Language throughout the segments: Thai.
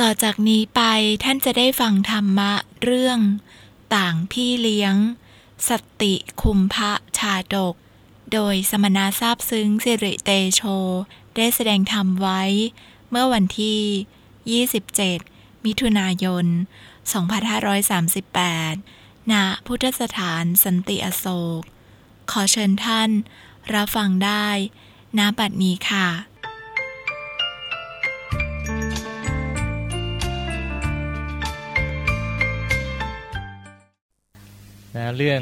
ต่อจากนี้ไปท่านจะได้ฟังธรรมะเรื่อง ต่างพี่เลี้ยง สติคุมพระชาดก โดยสมณะทราบซึ้งสิริเตโช ได้แสดงธรรมไว้ เมื่อวันที่ 27 มิถุนายน 2538 ณ พุทธสถานสันติอโศก ขอเชิญท่านรับฟังได้ณบัดนี้ค่ะ นะเรื่อง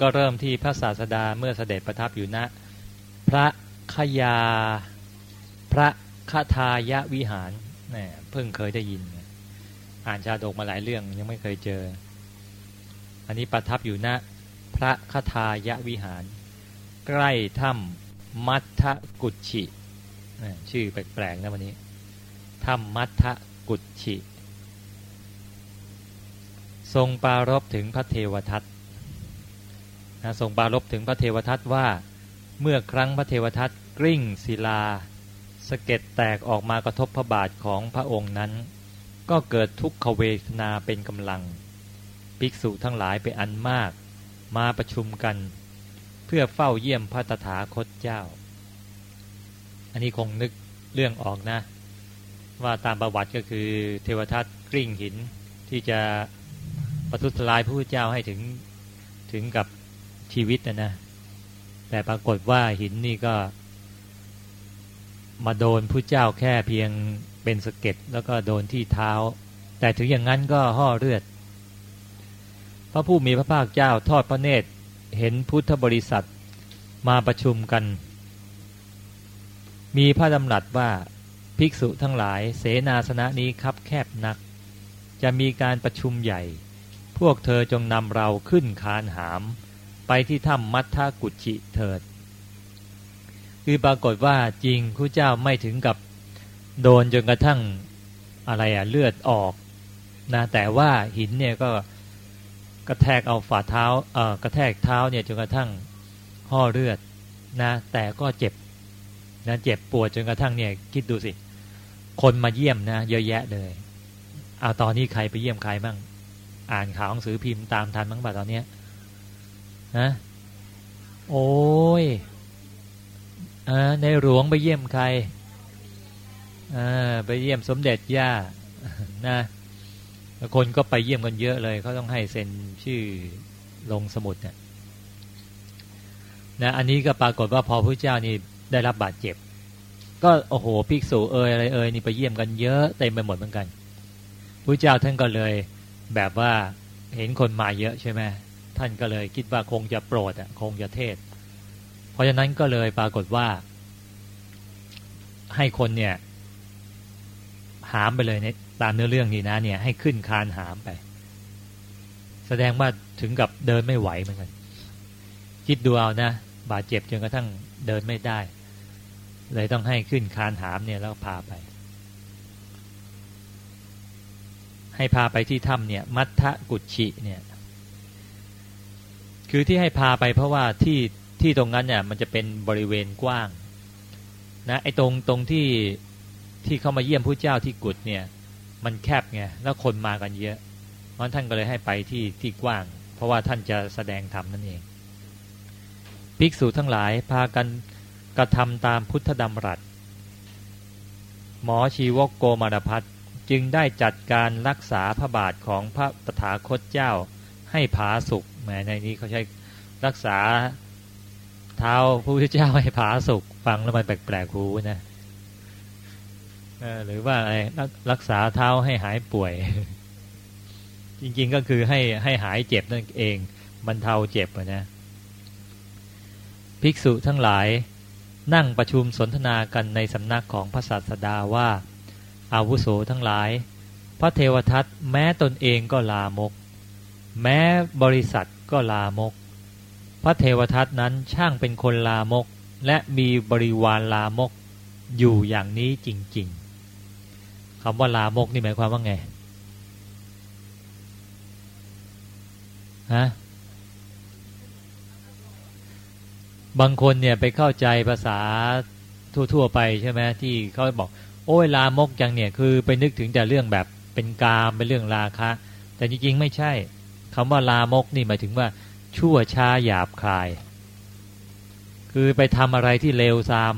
ก็เริ่มที่พระศาสดาเมื่อเสด็จประทับอยู่ณนะพระขยา พระคทายะวิหารเนี่ยเพิ่งเคยได้ยิน อ่านชาดกมาหลายเรื่องยังไม่เคยเจอ อันนี้ประทับอยู่ณนะพระคทายะวิหาร ใกล้ถ้ำมัทธกุชิชื่อแปลกๆนะวันนี้ถ้ำมัทธกุชิ ทรงปารบถึงพระเทวทัต นะทรงปารบถึงพระเทวทัตว่า เมื่อครั้งพระเทวทัตกริ่งศิลาสะเก็ดแตกออกมากระทบพระบาทของพระองค์นั้น ก็เกิดทุกขเวทนาเป็นกำลัง ภิกษุทั้งหลายไปอันมาก มาประชุมกัน เพื่อเฝ้าเยี่ยมพระตถาคตเจ้า อันนี้คงนึกเรื่องออกนะ ว่าตามประวัติก็คือเทวทัตกริ่งหินที่จะประทุษร้ายพระพุทธเจ้าให้ถึงถึงกับ ชีวิตนะนะ แต่ปรากฏว่าหินนี่ก็ มาโดนผู้เจ้าแค่เพียงเป็นสะเก็ดแล้วก็โดนที่เท้า แต่ถึงอย่างนั้นก็ห่อเลือด พระผู้มีพระภาคเจ้าทอดพระเนตรเห็นพุทธบริษัทมาประชุมกัน มีพระดำรัสว่าภิกษุทั้งหลายเสนาสนะนี้คับแคบนัก จะมีการประชุมใหญ่ พวกเธอจงนำเราขึ้นคานหาม ไปที่ถ้ำมัทธกุชิเถิด คือปรากฏว่าจริงคู่เจ้าไม่ถึงกับโดนจนกระทั่งอะไรอะเลือดออกนะแต่ว่าหินเนี่ยก็กระแทกเอาฝ่าเท้าเอ่อกระแทกเท้าเนี่ยจนกระทั่งห่อเลือดนะแต่ก็เจ็บนะเจ็บปวดจนกระทั่งเนี่ยคิดดูสิ คนมาเยี่ยมนะเยอะแยะเลยเอาตอนนี้ใครไปเยี่ยมใครบ้างอ่านข่าวหนังสือพิมพ์ตามทันบ้างป่ะตอนเนี้ย นะโอ้ยอในหลวงไปเยี่ยมใครไปเยี่ยมสมเด็จย่านะคนก็ไปเยี่ยมกันเยอะเลยเขาต้องให้เซ็นชื่อลงสมุดเนี่ยนะอันนี้ก็ปรากฏว่าพอพระเจ้านี่ได้รับบาดเจ็บ ก็โอ้โหภิกษุเอ่ยอะไรเอ่ยนี่ไปเยี่ยมกันเยอะเต็มไปหมดเหมือนกันพระเจ้าท่านก็เลยแบบว่าเห็นคนมาเยอะใช่ไหม ท่านก็เลยคิดว่าคงจะโปรดอะคงจะเทศ เพราะฉะนั้นก็เลยปรากฏว่า ให้คนเนี่ย หามไปเลยในตามเนื้อเรื่องนี้นะ เนี่ย ให้ขึ้นคานหามไป แสดงว่าถึงกับเดินไม่ไหวเหมือนกันคิดดูเอานะบาดเจ็บจนกระทั่งเดินไม่ได้ เลยต้องให้ขึ้นคานหามเนี่ยแล้วพาไป ให้พาไปที่ถ้ำเนี่ย มัทธกุชิเนี่ย คือที่ให้พาไปเพราะว่าที่ที่ตรงนั้นเนี่ยมันจะเป็นบริเวณกว้างนะไอ้ตรงตรงที่ที่เข้ามาเยี่ยมผู้เจ้าที่กุดเนี่ยมันแคบไงแล้วคนมากันเยอะเพราะท่านก็เลยให้ไปที่ที่กว้าง เพราะว่าท่านจะแสดงธรรมนั่นเอง ภิกษุทั้งหลายพากันกระทำตามพุทธดำรัส หมอชีวกโกมารพัฒจึงได้จัดการรักษาพระบาทของพระตถาคตเจ้าให้ผาสุก แม้ในนี้เขาใช้รักษาเท้าพระพุทธเจ้าให้ผาสุกฟังแล้วมันแปลกๆหูนะหรือว่าอะไรรักษาเท้าให้หายป่วย จริงๆก็คือให้ให้หายเจ็บนั่นเองบรรเทาเจ็บนะภิกษุทั้งหลายนั่งประชุมสนทนากันในสำนักของพระศาสดาว่า อาวุโสทั้งหลาย พระเทวทัตแม้ตนเองก็ลามก แม้บริษัทก็ลามก พระเทวทัตนั้นช่างเป็นคนลามก และมีบริวารลามกอยู่อย่างนี้จริง ๆคำว่าลามกนี่หมายความว่าไงฮะบางคนเนี่ยไปเข้าใจภาษาทั่ว ๆ ไปใช่ไหมที่เขาบอก โอ้ยลามกจังเนี่ยคือไปนึกถึงแต่เรื่องแบบเป็นกามเป็นเรื่องราคะ แต่จริง ๆ ไม่ใช่ คำว่าลามกนี่หมายถึงว่า ชั่วช้าหยาบคาย คือไปทำอะไรที่เลวซาม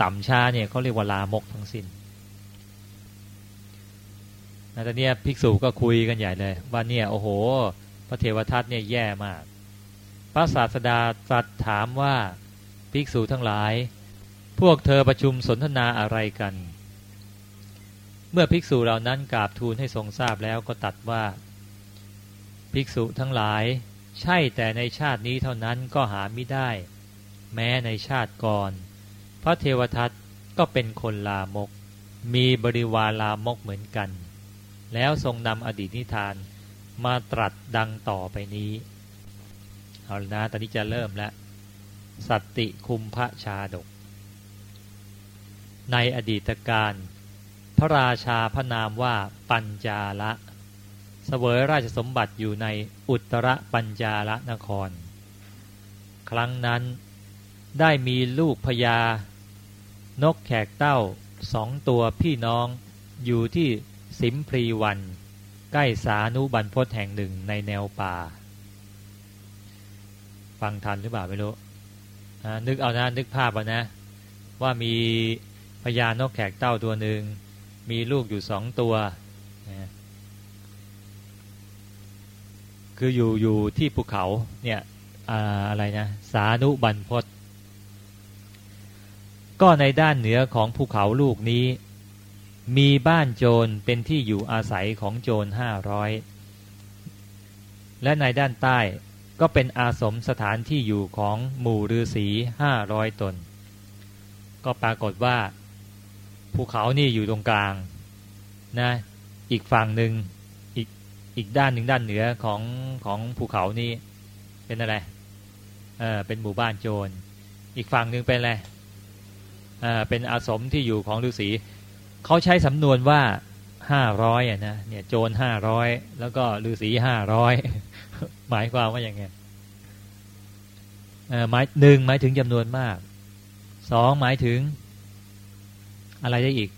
ต่ำช้าเนี่ยเขาเรียกว่าลามกทั้งสิน้นตอนนี้ภิกษุก็คุยกันใหญ่เลย ว่าเนี่ยโอ้โห พระเทวทัตเนี่ยแย่มาก พระศาสดาตรัสถามว่าภิกษุทั้งหลาย พวกเธอประชุมสนทนาอะไรกัน เมื่อภิกษุเหล่านั้นกราบทูลให้ทรงทราบแล้วก็ตัดว่า ภิกษุทั้งหลาย ใช่แต่ในชาตินี้เท่านั้นก็หาไม่ได้ แม้ในชาติก่อน พระเทวทัตก็เป็นคนลามก มีบริวารลามกเหมือนกัน แล้วทรงนำอดีตนิทานมาตรัสดังต่อไปนี้เอาละนะตอนนี้จะเริ่มแล้วสัตติคุมพระชาดก ในอดีตการ พระราชาพระนามว่าปัญจาละ สวยราชสมบัติอยู่ในอุตรปัญจาละนคร ครั้งนั้นได้มีลูกพญานกแขกเต้าสองตัวพี่น้องอยู่ที่สิมพรีวัน ใกล้สานุบันพศแห่งหนึ่งในแนวป่า ฟังทันหรือเปล่าไม่รู้นึกเอานะนึกภาพเอานะ ว่ามีพญานกแขกเต้าตัวหนึ่งมีลูกอยู่สองตัวนะ คืออยู่อยู่ที่ภูเขาเนี่ยอะไรนะสานุบันพศก็ในด้านเหนือของภูเขาลูกนี้ มีบ้านโจรเป็นที่อยู่อาศัยของโจรห้าร้อยและในด้านใต้ก็เป็นอาสมสถานที่อยู่ของหมู่ฤาษีห้าร้อยตน ก็ปรากฏว่า ภูเขานี่อยู่ตรงกลางนะอีกฝั่งหนึ่ง อีกด้านหนึ่งด้านเหนือของของภูเขานี่เป็นอะไร เออเป็นหมู่บ้านโจร อีกฝั่งหนึ่งเป็นอะไร เออเป็นอาสมที่อยู่ของฤาษีเขาใช้สำนวนว่าห้าร้อยอะนะเนี่ยโจรห้าร้อยแล้วก็ฤาษีห้าร้อยหมายความว่าอย่างไงหมายหนึ่งหมายถึงจำนวนมากสองหมายถึง อะไรได้อีก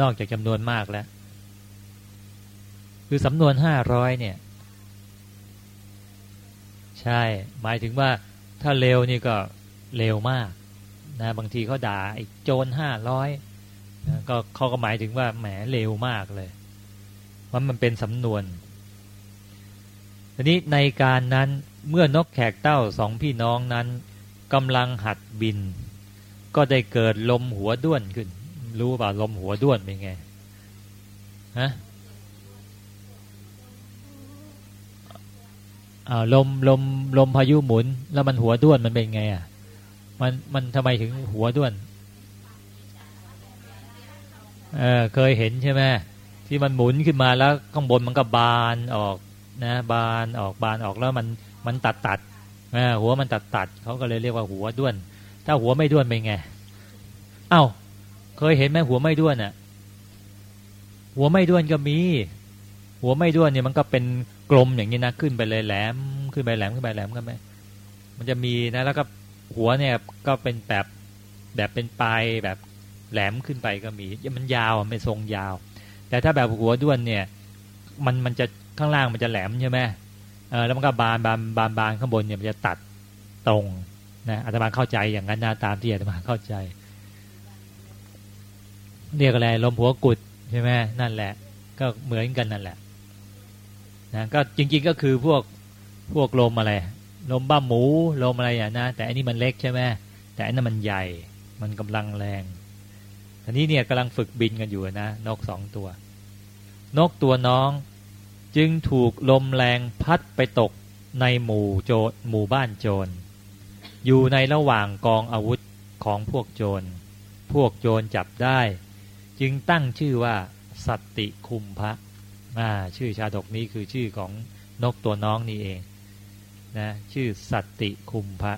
นอกจากจำนวนมากแล้ว คือสำนวนห้าร้อยเนี่ย ใช่ หมายถึงว่าถ้าเร็วนี่ก็เร็วมากนะบางทีเขาด่าไอ้โจรห้าร้อยก็เขาก็หมายถึงว่าแหมเร็วมากเลยว่ามันเป็นสำนวนทีนี้ในการนั้นเมื่อนกแขกเต้าสองพี่น้องนั้นกำลังหัดบิน ก็ได้เกิดลมหัวด้วนขึ้น รู้ป่าลมหัวด้วนเป็นไงฮะอ่า ลมลมลมพายุหมุน แล้วมันหัวด้วนมันเป็นไงอะมันมันทำไมถึงหัวด้วนเออเคยเห็นใช่ไหมที่มันหมุนขึ้นมาแล้วข้างบนมันก็บานออกนะบานออกบานออกแล้วมันมันตัดตัดหัวมันตัดตัดเขาก็เลยเรียกว่าหัวด้วน ถ้าหัวไม่ด้วนเป็นไงเอา้าเคยเห็นไหมหัวไม่ด้วนอะ่ะ หัวไม่ด้วนก็มี หัวไม่ด้วนเนี่ยมันก็เป็น กลมอย่างนี้นะขึ้นไปเลยแหลมขึ้นไปแหลมขึ้นไปแหลมกันไหมมันจะมีนะแล้วก็หัวเนี่ยก็เป็นแบบแบบเป็นปลายแบบแหลมขึ้นไปก็มีมันยาวไม่ทรงยาว แต่ถ้าแบบหัวด้วนเนี่ยมันมันจะข้างล่างมันจะแหลมใช่ไหมเออแล้วมันก็บานบานบานบานข้างบนเนี่ยมันจะตัดตรงนะอาตมาเข้าใจอย่างนั้นนะตามที่อาตมาเข้าใจ เรียกอะไรลมหัวกุดใช่ไหมนั่นแหละ ก็เหมือนกันนั่นแหละ นะก็จริง ๆก็คือพวกพวกลมอะไรลมบ้าหมูลมอะไรอย่างนะแต่อันนี้มันเล็กใช่ไหมแต่อันนั้นมันใหญ่มันกำลังแรงอันนี้เนี่ยกำลังฝึกบินกันอยู่นะนกสองตัว นกตัวน้องจึงถูกลมแรงพัดไปตกในหมู่โจรหมู่บ้านโจร อยู่ในระหว่างกองอาวุธของพวกโจร พวกโจรจับได้ จึงตั้งชื่อว่า สัตติคุมพระ ชื่อชาดกนี้คือชื่อของนกตัวน้องนี่เองนะชื่อสัตติคุมพระ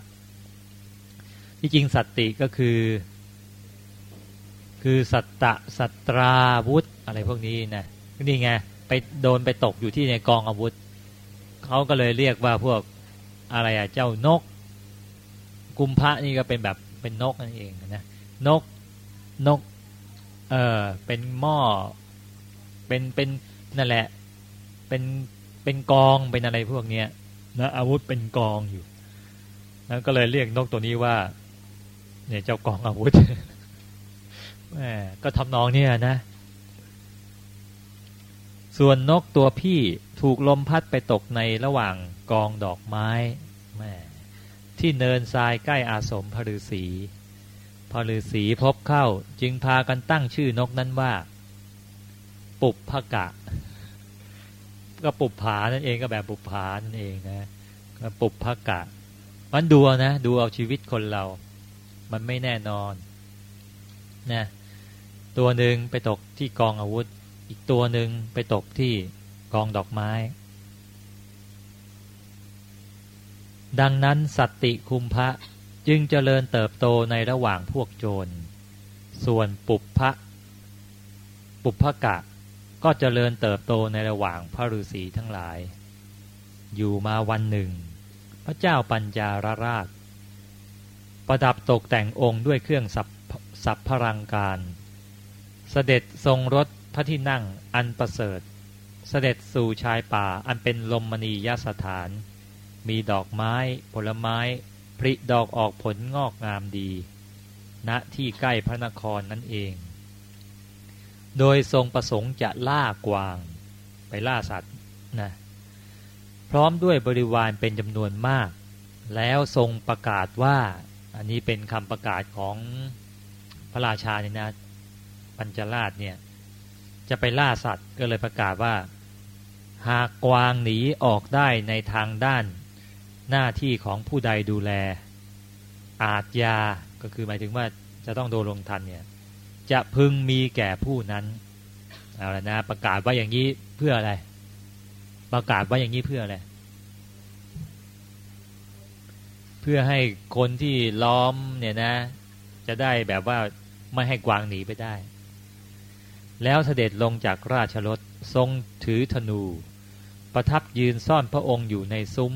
ที่จริงสัตติก็คือ คือสัตตะสัตราวุธอะไรพวกนี้นะนี่ไงไปโดนไปตกอยู่ที่ในกองอาวุธเขาก็เลยเรียกว่าพวกอะไรอะเจ้านก กุมพระนี่ก็เป็นแบบเป็นนกนั่นเองนะนกนกเออเป็นหม้อเป็นเป็น นั่นแหละ เป็นเป็นกองเป็นอะไรพวกเนี้ยนะอาวุธเป็นกองอยู่แล้วก็เลยเรียกนกตัวนี้ว่า เนี่ยเจ้ากองอาวุธแหมก็ทำนองเนี่ยนะส่วนนกตัวพี่ถูกลมพัดไปตกในระหว่างกองดอกไม้แม่ที่เนินทรายใกล้อาสมพฤษีพฤษีพบเข้าจึงพากันตั้งชื่อนกนั้นว่า ปุบพกะ ก็ปุบผานั่นเองก็แบบปุบผานั่นเองนะก็ปุบพกะ มันดูนะ ดูเอาชีวิตคนเรา มันไม่แน่นอนนะตัวหนึ่งไปตกที่กองอาวุธ อีกตัวหนึ่งไปตกที่กองดอกไม้ ดังนั้นสัตติคุมพระจึงเจริญเติบโตในระหว่างพวกโจร ส่วนปุพพะปุพพกะ ก็เจริญเติบโตในระหว่างพระฤาษีทั้งหลาย อยู่มาวันหนึ่ง พระเจ้าปัญจารราช ประดับตกแต่งองค์ด้วยเครื่องสับสับพรังการ เสด็จทรงรถพระที่นั่งอันประเสริฐ เสด็จสู่ชายป่าอันเป็นลมมณียสถาน มีดอกไม้ ผลไม้ผลิดอกออกผลงอกงามดี ณที่ใกล้พระนครนั่นเอง โดยทรงประสงค์จะล่ากวางไปล่าสัตว์นะพร้อมด้วยบริวารเป็นจำนวนมาก แล้วทรงประกาศว่า อันนี้เป็นคำประกาศของพระราชาเนี่ยนะปัญจราชเนี่ยจะไปล่าสัตว์ก็เลยประกาศว่า หากกวางหนีออกได้ในทางด้านหน้าที่ของผู้ใดดูแล อาจยาก็คือหมายถึงว่าจะต้องโดนลงทันเนี่ย จะพึงมีแก่ผู้นั้นเอาละนะประกาศว่าอย่างนี้เพื่ออะไร ประกาศว่าอย่างนี้เพื่ออะไร เพื่อให้คนที่ล้อมเนี่ยนะ จะได้แบบว่าไม่ให้กวางหนีไปได้ แล้วเสด็จลงจากราชรถทรงถือธนู ประทับยืนซ่อนพระองค์อยู่ในซุ้ม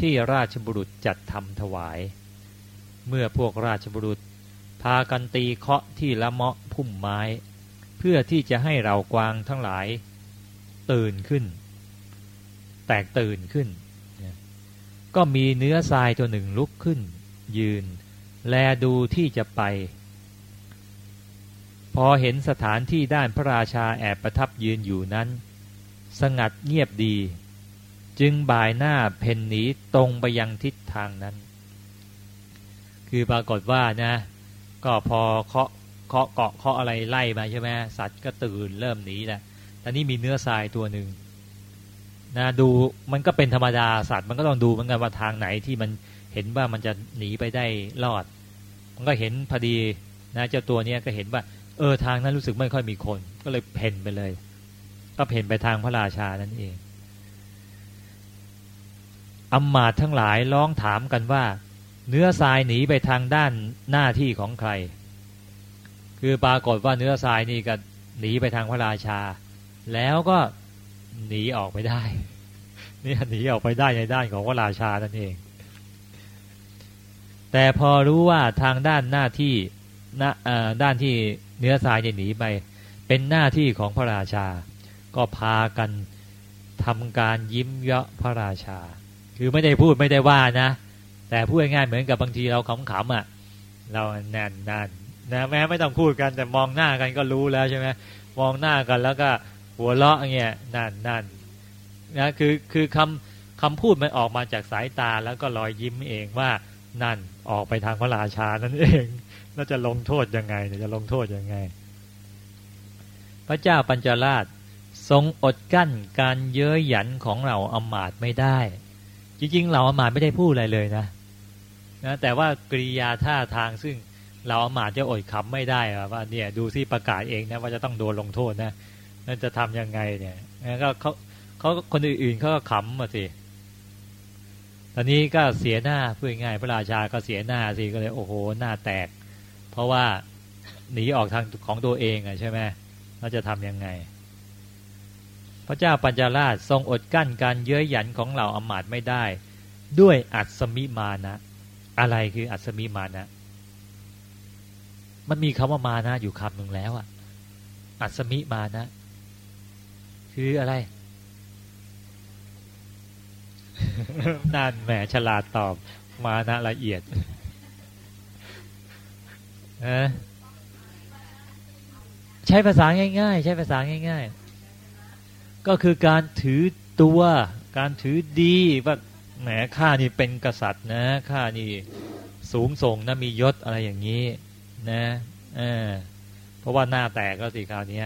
ที่ราชบุรุษจัดทำถวาย เมื่อพวกราชบุรุษ พากันตีเคาะที่ละเมาะพุ่มไม้ เพื่อที่จะให้เรากวางทั้งหลาย ตื่นขึ้น แตกตื่นขึ้น ก็มีเนื้อทรายตัวหนึ่งลุกขึ้น ยืน แลดูที่จะไป พอเห็นสถานที่ด้านพระราชาแอบประทับยืนอยู่นั้น สงัดเงียบดี จึงบ่ายหน้าเพนหนีตรงไปยังทิศทางนั้น คือปรากฏว่านะ ก็พอเคาะเคาะเกาะเคาะอะไรไล่มาใช่ไหมสัตว์ก็ตื่นเริ่มหนีแหละต่นี่มีเนื้อทรายตัวหนึ่งนะดูมันก็เป็นธรรมดาสัตว์มันก็ต้องดูเหมือนกันว่าทางไหนที่มันเห็นว่ามันจะหนีไปได้รอด มันก็เห็นพอดีนะเจ้าตัวเนี้ยก็เห็นว่า เออทางนั้นรู้สึกไม่ค่อยมีคน ก็เลยเพ่นไปเลย ก็เพ่นไปทางพระราชานั่นเองอำมาตทั้งหลายร้องถามกันว่า เนื้อทรายหนีไปทางด้านหน้าที่ของใคร คือปรากฏว่าเนื้อทรายนี่ก็หนีไปทางพระราชา แล้วก็หนีออกไปได้นี่หนีออกไปได้ในด้านของพระราชานั่นเอง แต่พอรู้ว่าทางด้านหน้าที่ด้านที่เนื้อทรายจะหนีไป เป็นหน้าที่ของพระราชา ก็พากันทำการยิ้มเยาะพระราชา คือไม่ได้พูดไม่ได้ว่านะ แต่พูดง่ายๆเหมือนกับบางทีเราขำๆอะ เราแน่นนันนะแม้ไม่ต้องพูดกันแต่มองหน้ากันก็รู้แล้วใช่ไหมมองหน้ากันแล้วก็หัวเราะเงี้ยนั่นนั่นนะคือคือคำคำพูดมันออกมาจากสายตาแล้วก็รอยยิ้มเองว่านั่นออกไปทางพระราชานั่นเองแล้วจะลงโทษยังไงจะลงโทษยังไง พระเจ้าปัญจราชทรงอดกั้นการเย้ยหยันของเราอมาตไม่ได้ จริงๆ เราอมาตไม่ได้พูดอะไรเลยนะ นะแต่ว่ากริยาท่าทางซึ่งเราอามาจะอดขำไม่ได้ว่าเนี่ยดูซิประกาศเองนะว่าจะต้องโดนลงโทษนะนั่นจะทํำยังไงเนี่ยก็เขาเขาคนอื่นๆเขาก็ขำมาสิตอนนี้ก็เสียหน้าพูดง่ายพระราชาก็เสียหน้าสิก็เลยโอ้โหหน้าแตก เพราะว่าหนีออกทางของตัวเองอะใช่ไหมเราจะทํำยังไง พระเจ้าปัญจาราชทรงอดกั้นการเย้ยหยันของเหล่าอมาตไม่ได้ ด้วยอัศมิมานะ อะไรคืออัศมิมานะ มันมีคำว่ามานะ อยู่คำหนึ่งแล้วอะอัศมิมานะ คืออะไร นั่นแหมฉลาดตอบ มานะละเอียดใช้ภาษาง่าย ๆ ใช้ภาษาง่าย ๆ ก็คือการถือตัว การถือดีว่า แหมข้านี่เป็นกษัตริย์นะข้านี่สูงส่งนะมียศอะไรอย่างนี้นะเออเพราะว่าหน้าแตกก็สิคราวนี้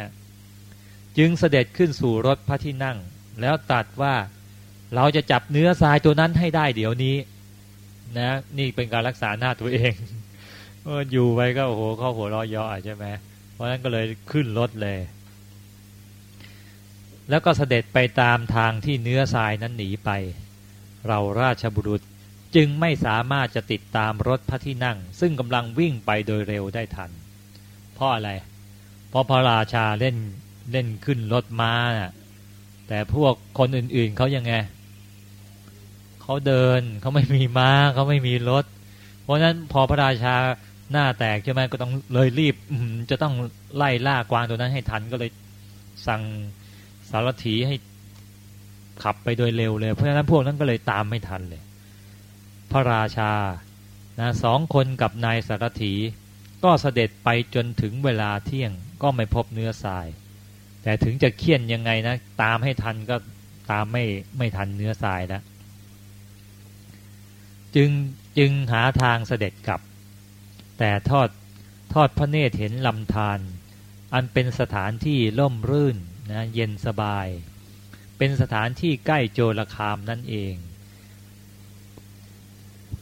จึงเสด็จขึ้นสู่รถพระที่นั่ง แล้วตัดว่าเราจะจับเนื้อทรายตัวนั้นให้ได้เดี๋ยวนี้ นะ นี่เป็นการรักษาหน้าตัวเองอยู่ไปก็โอ้โหเข้าหัวรอยอใช่ไหมเพราะนั้นก็เลยขึ้นรถเลย แล้วก็เสด็จไปตามทางที่เนื้อทรายนั้นหนีไป เราราชบุรุษจึงไม่สามารถจะติดตามรถพระที่นั่ง ซึ่งกำลังวิ่งไปโดยเร็วได้ทัน เพราะอะไร เพราะพระราชาเล่นเล่นขึ้นรถม้านะแต่พวกคนอื่นๆเขายังไงเขาเดินเขาไม่มีม้าเขาไม่มีรถ เพราะฉะนั้นพอพระราชาหน้าแตกใช่ไหมก็ต้องเลยรีบจะต้องไล่ล่ากวางตัวนั้นให้ทันก็เลยสั่งสารถีให้ ขับไปโดยเร็วเลย เพราะฉะนั้นพวกนั้นก็เลยตามไม่ทันเลย พระราชานะสองคนกับนายสารถี ก็เสด็จไปจนถึงเวลาเที่ยงก็ไม่พบเนื้อทราย แต่ถึงจะเคี่ยนยังไงนะ ตามให้ทันก็ตามไม่ไม่ทันเนื้อทรายแล้วจึงจึงหาทางเสด็จกลับ แต่ทอดทอดพระเนตรเห็นลำธารอันเป็นสถานที่ร่มรื่นนะเย็นสบาย เป็นสถานที่ใกล้โจรคามนั่นเอง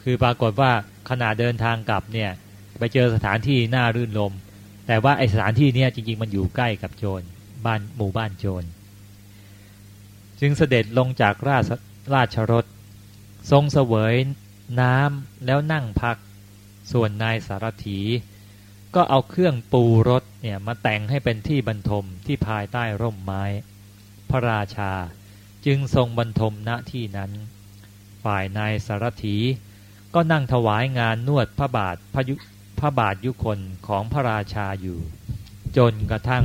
คือปรากฏว่าขณะเดินทางกลับเนี่ยไปเจอสถานที่น่ารื่นลมแต่ว่าไอสถานที่นี้จริง ๆ มันอยู่ใกล้กับโจรบ้านหมู่บ้านโจร จึงเสด็จลงจากราชราชรถ ทรงเสวยน้ำแล้วนั่งพัก ส่วนนายสารถี ก็เอาเครื่องปูรถเนี่ยมาแต่งให้เป็นที่บรรทมที่ภายใต้ร่มไม้ พระราชา จึงทรงบรรทมณที่นั้น ฝ่ายนายสารถีก็นั่งถวายงานนวดพระบาทพระยุพระบาทยุคนของพระราชาอยู่ จนกระทั่ง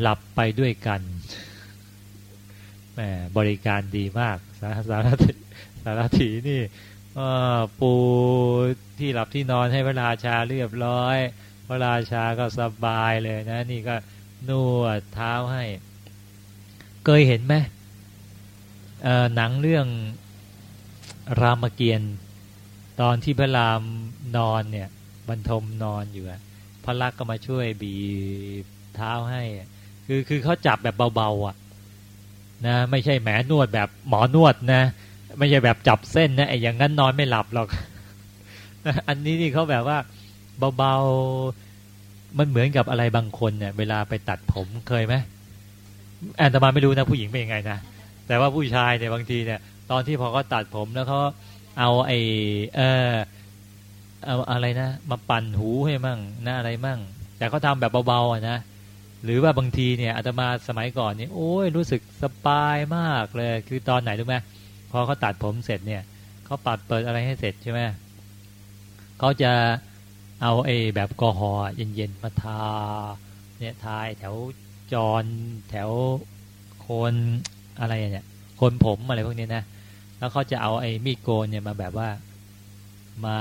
หลับไปด้วยกันแหมบริการดีมาก สารสารสารถีนี่ปูที่หลับที่นอนให้พระราชาเรียบร้อย พระราชาก็สบายเลยนะ นี่ก็นวดเท้าให้ เคยเห็นไหมหนังเรื่องรามเกียรติ์ตอนที่พระรามนอนเนี่ยบรรทมนอนอยู่พระลักษ์ก็มาช่วยบีบเท้าให้ คือคือเขาจับแบบเบาๆอะนะไม่ใช่แหมนวดแบบหมอนวดนะ ไม่ใช่แบบจับเส้นนะไอ้อย่างนั้นนอนไม่หลับหรอก อันนี้นี่เขาแบบว่าเบาๆมันเหมือนกับอะไรบางคนเนี่ย เวลาไปตัดผมเคยไหม แอนตมาไม่รู้นะผู้หญิงเป็นยังไงนะแต่ว่าผู้ชายเนี่ยบางทีเนี่ยตอนที่พอเขาตัดผมแล้วเขาเอาไอ้เออเอาอะไรนะ มาปั่นหูให้มั่งนะอะไรมั่ง แต่เขาทาแบบเบาๆนะหรือว่าบางทีเนี่ยอาตมาสมัยก่อนนี่โอ้ยรู้สึกสบายมากเลย คือตอนไหนรู้ไหมพอเขาตัดผมเสร็จเนี่ยเขาปัดเปิดอะไรให้เสร็จใช่ไหมเขาจะเอาไอ้แบบกอหอเย็นๆมาทาเนี่ยทายแถว จร แถวโคนอะไรเนี่ยโคนผมอะไรพวกนี้นะแล้วเขาจะเอาไอ้มีดโกนเนี่ยมาแบบว่ามา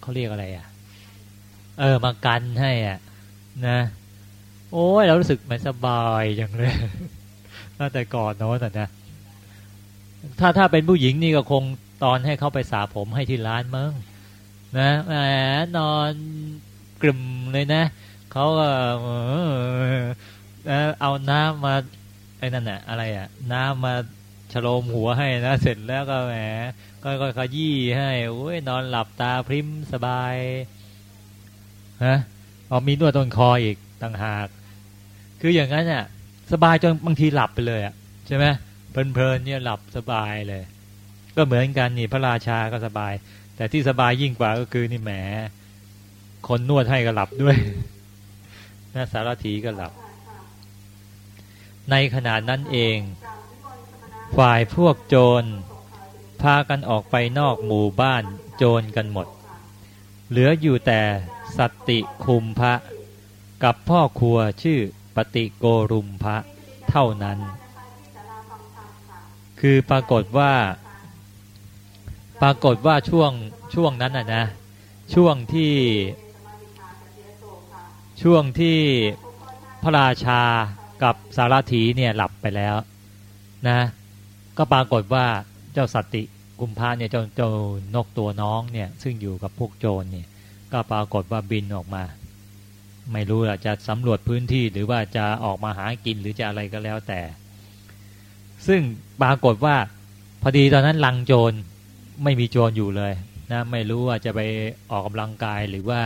เขาเรียกอะไรอะ เออ มากันให้อะ นะ โอ้ยเรารู้สึกมันสบายอย่างเลยตั้งแต่ก่อนโน้นนะถ้าถ้าเป็นผู้หญิงนี่ก็คงตอนให้เขาไปสาผมให้ที่ร้านมั้งนะแหมนอนกลุ่มเลยนะ เขาก็เอาน้ำมาไอ้นั่นน่ะอะไรอะ น้ำมาฉโลมหัวให้นะเสร็จแล้วก็แหมก็ก็ขยี้ให้โอ้ยนอนหลับตาพริมสบายฮะเอามีนวดต้นคออีกต่างหาก คืออย่างนั้นอะ สบายจนบางทีหลับไปเลยอะใช่ไหมเพลินๆเนี่ยหลับสบายเลย ก็เหมือนกันนี่พระราชาก็สบาย แต่ที่สบายยิ่งกว่าก็คือนี่แหมคนนวดให้ก็หลับด้วย นะสารถีก็หลับ ในขณะนั้นเอง ฝ่ายพวกโจร พากันออกไปนอกหมู่บ้านโจรกันหมด เหลืออยู่แต่สติคุมพระ กับพ่อครัวชื่อปฏิโกรุมพะเท่านั้น คือปรากฏว่า ปรากฏว่าช่วงช่วงนั้นอะนะช่วงที่ ช่วงที่พระราชากับสารถีเนี่ยหลับไปแล้วนะ ก็ปรากฏว่าเจ้าสัตติกุมภาเนี่ยเจ้าเจ้านกตัวน้องเนี่ยซึ่งอยู่กับพวกโจรเนี่ย ก็ปรากฏว่าบินออกมา ไม่รู้ละจะสำรวจพื้นที่หรือว่าจะออกมาหากินหรือจะอะไรก็แล้วแต่ ซึ่งปรากฏว่าพอดีตอนนั้นลังโจรไม่มีโจรอยู่เลยนะไม่รู้ว่าจะไปออกกำลังกายหรือว่า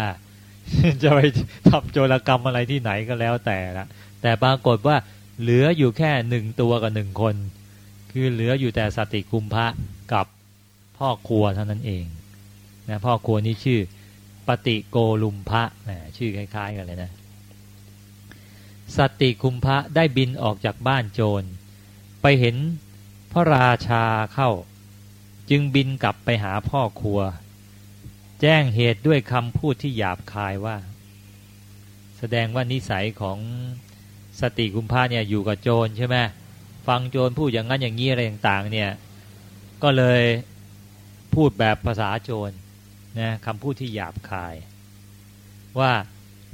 จะไปทำโจรกรรมอะไรที่ไหนก็แล้วแต่ละแต่ปรากฏว่าเหลืออยู่แค่หนึ่งตัวกับหนึ่งคน คือเหลืออยู่แต่สติกุมภะกับพ่อครัวเท่านั้นเองนะพ่อครัวนี้ชื่อปฏิโกลุมพะนะชื่อคล้าย ๆ กันเลยนะสติคุมพะได้บินออกจากบ้านโจร ไปเห็นพระราชาเข้า จึงบินกลับไปหาพ่อครัว แจ้งเหตุด้วยคำพูดที่หยาบคายว่า แสดงว่านิสัยของสติกุมภาเนี่ยอยู่กับโจรใช่ไหมฟังโจรพูดอย่างนั้นอย่างนี้อะไรต่างๆเนี่ยก็เลยพูดแบบภาษาโจรนะคำพูดที่หยาบคาย ว่า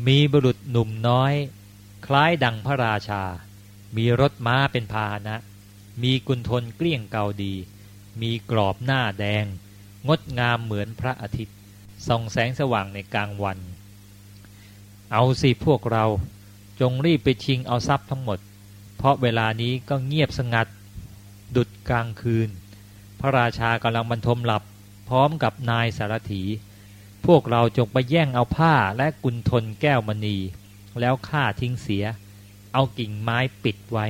มีบุรุษหนุ่มน้อย คล้ายดังพระราชา มีรถม้าเป็นพาหนะ มีกุนทนเกลี้ยงเกาดี มีกรอบหน้าแดง งดงามเหมือนพระอาทิตย์ ส่องแสงสว่างในกลางวัน เอาสิพวกเราจงรีบไปชิงเอาทรัพย์ทั้งหมด เพราะเวลานี้ก็เงียบสงัด ดุดกลางคืน พระราชากำลังบรรทมหลับพร้อมกับนายสารถี พวกเราจงไปแย่งเอาผ้าและกุนทนแก้วมณี แล้วฆ่าทิ้งเสีย เอากิ่งไม้ปิดไว้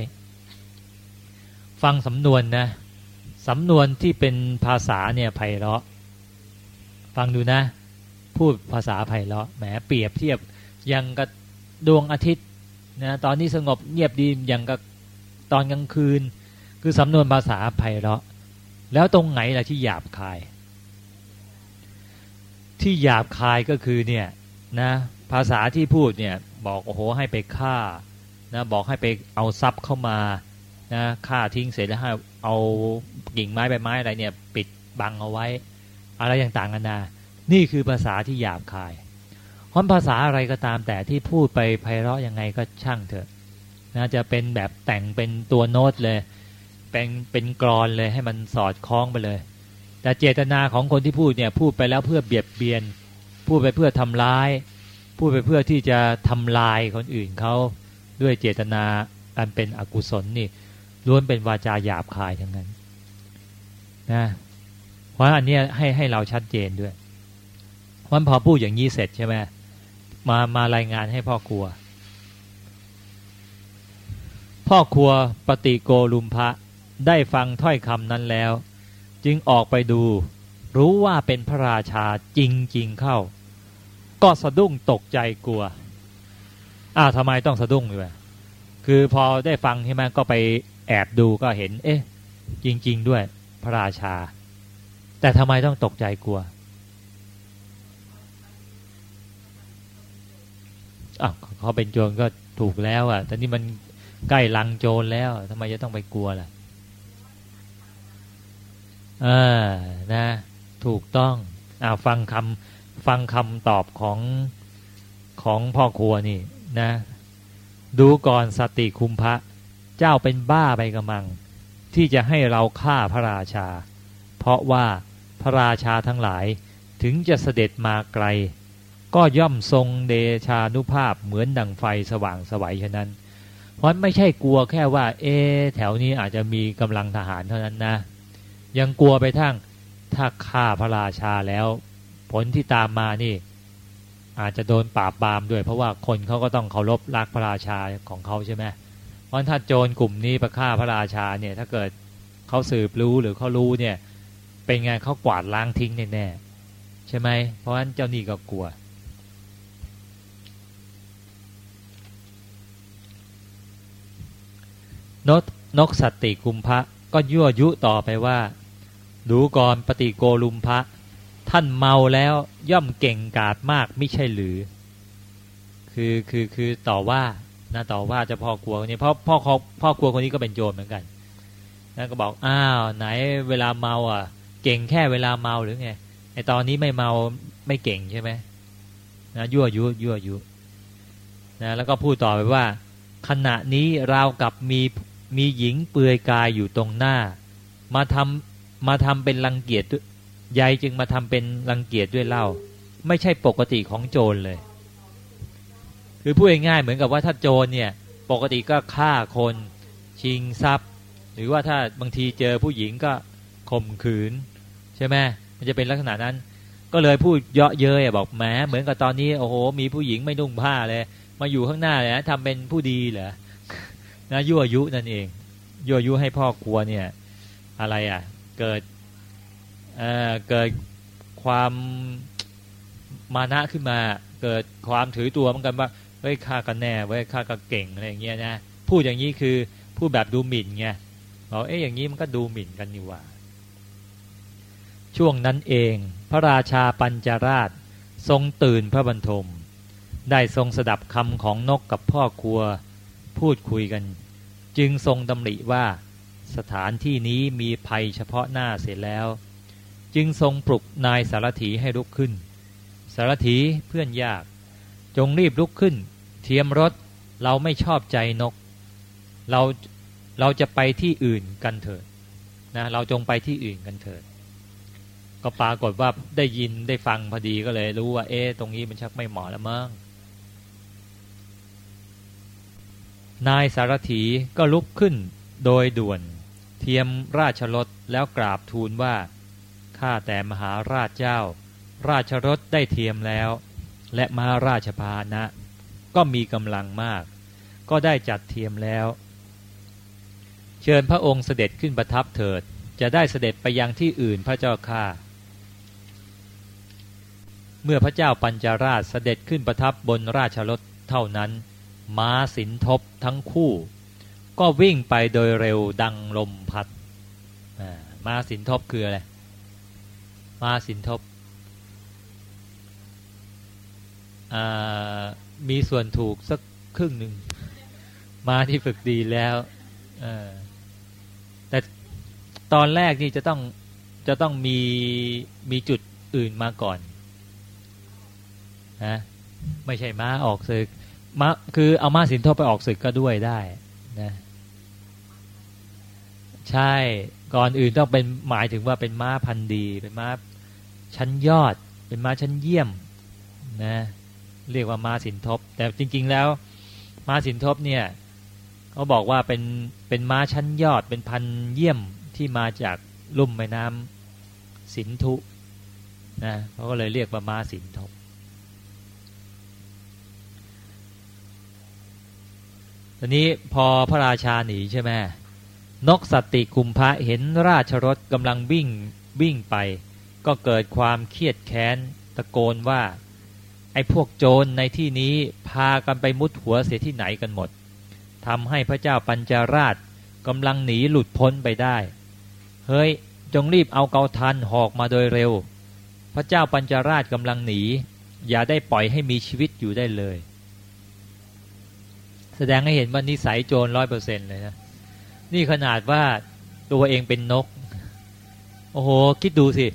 ฟังสำนวนนะสำนวนที่เป็นภาษาเนี่ยไพเราะ ฟังดูนะ พูดภาษาไพเราะแหมเปรียบเทียบยังกับดวงอาทิตย์นะตอนนี้สงบเงียบดีอย่างกับตอนกลางคืน คือสำนวนภาษาไพเราะ แล้วตรงไหนล่ะที่หยาบคาย ที่หยาบคายก็คือเนี่ยนะภาษาที่พูดเนี่ยบอกโอ้โหให้ไปฆ่านะบอกให้ไปเอาทรัพย์เข้ามานะฆ่าทิ้งเสร็จแล้วให้เอากิ่งไม้ใบไม้อะไรเนี่ย ปิดบังเอาไว้ อะไรต่างๆกันานา นี่คือภาษาที่หยาบคายเพราะภาษาอะไรก็ตามแต่ที่พูดไปไพเราะยังไงก็ช่างเถอะนะจะเป็นแบบแต่งเป็นตัวโน้ตเลย เป็นเป็นกรอนเลยให้มันสอดคล้องไปเลย แต่เจตนาของคนที่พูดเนี่ยพูดไปแล้วเพื่อเบียดเบียน พูดไปเพื่อทำร้าย พูดไปเพื่อที่จะทำลายคนอื่นเขาด้วยเจตนาอันเป็นอกุศลนี่ล้วนเป็นวาจาหยาบคายทั้งนั้นนะเพราะอันนี้ให้ให้เราชัดเจนด้วย วันพอพูดอย่างนี้เสร็จใช่ไหมมามารายงานให้พ่อครัว พ่อครัวปฏิโกลุมพะได้ฟังถ้อยคำนั้นแล้ว จึงออกไปดู รู้ว่าเป็นพระราชาจริง ๆ เข้า ก็สะดุ้งตกใจกลัว อ้าวทำไมต้องสะดุ้งด้วยคือพอได้ฟังใช่ไหมก็ไปแอบดูก็เห็น เอ๊ะ จริง ๆ ด้วยพระราชา แต่ทำไมต้องตกใจกลัวอ้าว เขาเป็นโจรก็ถูกแล้วอะแต่นี่มันใกล้ลังโจรแล้วทำไมจะต้องไปกลัวล่ะเออนะ ถูกต้องอ่าฟังคำฟังคำตอบของของพ่อครัวนี่นะ ดูก่อนสติคุมพระ เจ้าเป็นบ้าไปกระมัง ที่จะให้เราฆ่าพระราชา เพราะว่าพระราชาทั้งหลายถึงจะเสด็จมาไกล ก็ย่อมทรงเดชานุภาพเหมือนดังไฟสว่างสวัยฉะนั้น เพราะไม่ใช่กลัวแค่ว่า เอ แถวนี้อาจจะมีกำลังทหารเท่านั้นนะ ยังกลัวไปทั้งถ้าฆ่าพระราชาแล้ว ผลที่ตามมานี่ อาจจะโดนปราบปรามด้วย เพราะว่าคนเขาก็ต้องเคารพรักพระราชาของเขาใช่ไหมเพราะถ้าโจรกลุ่มนี้ไปฆ่าพระราชาเนี่ย ถ้าเกิดเขาสืบรู้หรือเขารู้เนี่ย เป็นไงเขากวาดล้างทิ้งแน่ๆใช่ไหมเพราะฉะนั้นเจ้านี่ก็กลัว นกนกสัตติกุมพะก็ยั่วยุต่อไปว่า ดูก่อนปฏิโกลุมพะ ท่านเมาแล้วย่อมเก่งกาจมากไม่ใช่หรือ คือคือคือต่อว่านะต่อว่าจะพ่อครัวคนนี้เพราะพ่อพ่อครัวคนนี้ก็เป็นโจรเหมือนกันนะก็บอกอ้าวไหนเวลาเมาอะ เก่งแค่เวลาเมาหรือไงไอตอนนี้ไม่เมาไม่เก่งใช่ไหมนะยั่วยุยั่วยุนะแล้วก็พูดต่อไปว่า ขณะนี้เรากับมี มีหญิงเปลือยกายอยู่ตรงหน้า มาทำมาทำเป็นรังเกียจยายจึงมาทำเป็นรังเกียจด้วยเล่า ไม่ใช่ปกติของโจรเลย คือพูดง่ายๆเหมือนกับว่าถ้าโจรเนี่ยปกติก็ฆ่าคนชิงทรัพย์ หรือว่าถ้าบางทีเจอผู้หญิงก็ข่มขืน ใช่ไหมมันจะเป็นลักษณะนั้น ก็เลยพูดเยาะเย้ยบอกแหมเหมือนกับตอนนี้โอ้โห มีผู้หญิงไม่นุ่งผ้าเลย มาอยู่ข้างหน้าเลยนะทำเป็นผู้ดีเหรอ นะยั่วยุนั่นเอง ยั่วยุให้พ่อครัวเนี่ย อะไรอะ เกิดเอ่อเกิดความมานะขึ้นมา เกิดความถือตัวเหมือนกันว่าเฮ้ยข้ากันแน่เว้ยข้าก็เก่งอะไรอย่างเงี้ยนะพูดอย่างนี้คือพูดแบบดูหมิ่นไงบอกเอ๊ะอย่างนี้มันก็ดูหมิ่นกันนี่ว่า ช่วงนั้นเอง พระราชาปัญจราชทรงตื่นพระบรรทม ได้ทรงสดับคำของนกกับพ่อครัว พูดคุยกัน จึงทรงดำริว่า สถานที่นี้มีภัยเฉพาะหน้าเสร็จแล้ว จึงทรงปลุกนายสารถีให้ลุกขึ้น สารถีเพื่อนยาก จงรีบลุกขึ้น เทียมรถเราไม่ชอบใจนก เราเราจะไปที่อื่นกันเถิดนะเราจงไปที่อื่นกันเถิด ก็ปรากฏว่าได้ยินได้ฟังพอดีก็เลยรู้ว่า เอ๊ตรงนี้มันชักไม่เหมาะแล้วมั้ง นายสารถีก็ลุกขึ้นโดยด่วน เทียมราชรถแล้วกราบทูลว่า ข้าแต่มหาราชเจ้า ราชรถได้เทียมแล้ว และมาราชพานะ ก็มีกำลังมาก ก็ได้จัดเทียมแล้ว เชิญพระองค์เสด็จขึ้นประทับเถิด จะได้เสด็จไปยังที่อื่นพระเจ้าข้าเมื่อพระเจ้าปัญจาราชเสด็จขึ้นประทับบนราชรถเท่านั้น ม้าสินทบทั้งคู่ ก็วิ่งไปโดยเร็วดังลมพัดม้าสินทบคืออะไรม้าสินทบมีส่วนถูกสักครึ่งหนึ่งม้าที่ฝึกดีแล้วแต่ตอนแรกนี่จะต้องจะต้องมีมีจุดอื่นมาก่อนนะไม่ใช่ม้าออกศึก มาคือเอามาสินทบไปออกศึกก็ด้วยได้นะใช่ก่อนอื่นต้องเป็นหมายถึงว่าเป็นม้าพันธุ์ดี เป็นม้าชั้นยอด เป็นม้าชั้นเยี่ยมนะเรียกว่าม้าสินทบ แต่จริง ๆ แล้ว ม้าสินทบเนี่ยเขาบอกว่าเป็นเป็นม้าชั้นยอด เป็นพันเยี่ยมที่มาจากลุ่มแม่น้ำสินธุนะเขาก็เลยเรียกว่าม้าสินทบ ตอนนี้พอพระราชาหนีใช่ไหมนกสติกุมพะเห็นราชรถกำลังวิ่งวิ่งไป ก็เกิดความเครียดแค้นตะโกนว่า ไอ้พวกโจรในที่นี้พากันไปมุดหัวเสียที่ไหนกันหมดทำให้พระเจ้าปัญจาราชกำลังหนีหลุดพ้นไปได้ เฮ้ย จงรีบเอาเกาทันหอกมาโดยเร็ว พระเจ้าปัญจาราชกำลังหนี อย่าได้ปล่อยให้มีชีวิตอยู่ได้เลย แสดงให้เห็นว่านิสัยโจรร้อยเปอร์เซ็นเลยนะนี่ขนาดว่าตัวเองเป็นนก โอ้โห คิดดูสิ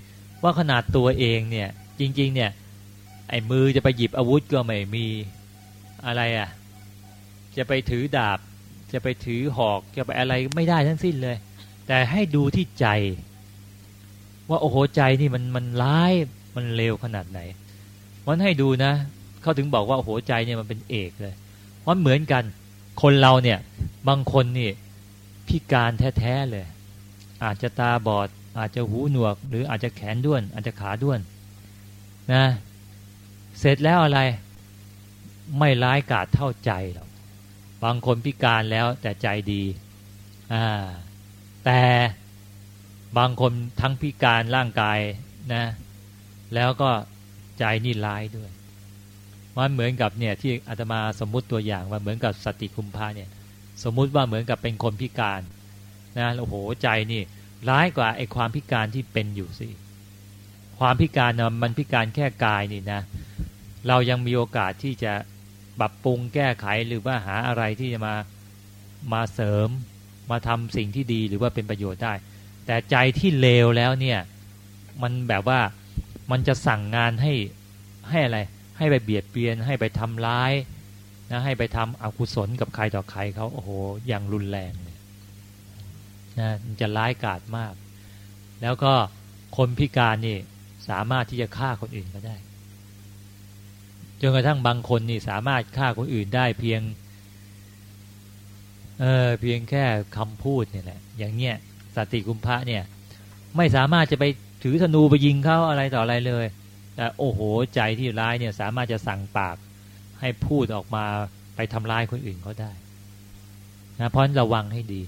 ว่าขนาดตัวเองเนี่ย จริง ๆ เนี่ย ไอ้มือจะไปหยิบอาวุธก็ไม่มีอะไรอะ่ะ จะไปถือดาบ จะไปถือหอก จะไปอะไรไม่ได้ทั้งสิ้นเลย แต่ให้ดูที่ใจ ว่าโอ้โหใจนี่มันมันร้ายมันเลวขนาดไหน มันให้ดูนะ เขาถึงบอกว่าโอ้โหใจเนี่ยมันเป็นเอกเลย เพราะเหมือนกัน คนเราเนี่ยบางคนนี่พิการแท้ๆเลย อาจจะตาบอด อาจจะหูหนวก หรืออาจจะแขนด้วน อาจจะขาด้วนนะเสร็จแล้วอะไรไม่ร้ายกาจเท่าใจหรอกบางคนพิการแล้วแต่ใจดีอ่าแต่บางคนทั้งพิการร่างกายนะ แล้วก็ใจนี่ร้ายด้วย มันเหมือนกับเนี่ยที่อาตมาสมมุติตัวอย่างว่าเหมือนกับสติคุมพาเนี่ยสมมุติว่าเหมือนกับเป็นคนพิการนะโอ้โหใจนี่ร้ายกว่าไอ้ความพิการที่เป็นอยู่สิความพิการนะมันพิการแค่กายนี่นะ เรายังมีโอกาสที่จะปรับปรุงแก้ไขหรือว่าหาอะไรที่จะมามาเสริมมาทำสิ่งที่ดีหรือว่าเป็นประโยชน์ได้ แต่ใจที่เลวแล้วเนี่ย มันแบบว่ามันจะสั่งงานให้ให้อะไร ให้ไปเบียดเบียน ให้ไปทำร้ายนะให้ไปทำอกุศลกับใครต่อใครเขาโอ้โหอย่างรุนแรงเลยนะจะร้ายกาจมาก แล้วก็คนพิการนี่สามารถที่จะฆ่าคนอื่นก็ได้จนกระทั่งบางคนนี่สามารถฆ่าคนอื่นได้เพียงเออเพียงแค่คำพูดเนี่ยแหละอย่างเนี้ยสติกุมภะเนี่ย ไม่สามารถจะไปถือธนูไปยิงเขาอะไรต่ออะไรเลย โอ้โหใจที่ร้ายเนี่ยสามารถจะสั่งปากให้พูดออกมาไปทำร้ายคนอื่นเขาได้นะเพราะระวังให้ดี